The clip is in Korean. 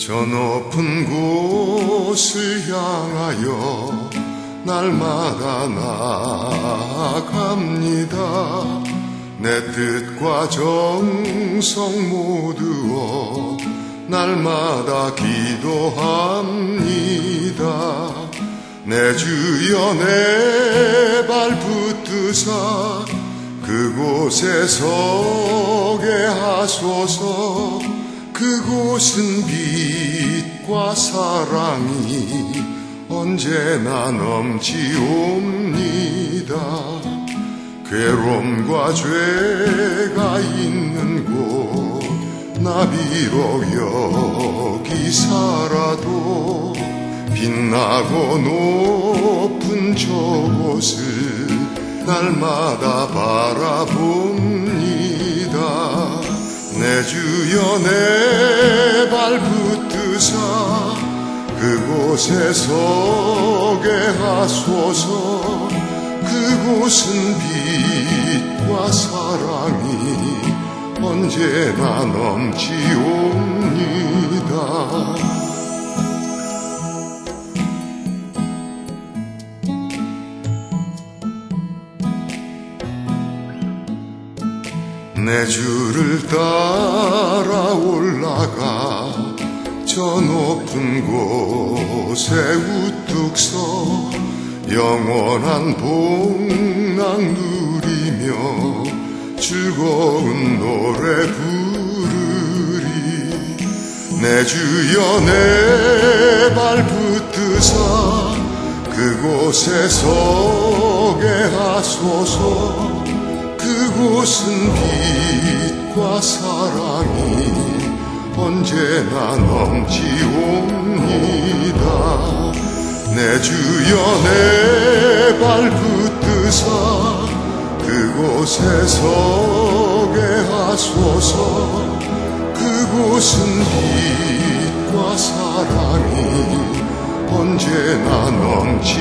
저 높은 곳을 향하여 날마다 나아갑니다. 내 뜻과 정성 모두어 날마다 기도합니다. 내 주여 내 발 붙드사 그곳에 서게 하소서 그곳은 빛과 사랑이 언제나 넘치옵니다. 괴로움과 죄가 있는 곳 나비로 여기 살아도 빛나고 높은 저곳을 날마다 바라봅니다 내 주여 내 발 붙드사 그곳에 서게 하소서 그곳은 빛과 사랑이 언제나 넘치옵니다 내 주를 따라 올라가 저 높은 곳에 우뚝 서 영원한 복락 누리며 즐거운 노래 부르리. 내 주여 내 발 붙드사 그곳에 서게 하소서 그곳은 빛과 사랑이 언제나 넘치옵니다. 내 주여 내발 붙드사 그곳에 서게 하소서. 그곳은 빛과 사랑이 언제나 넘치옵니다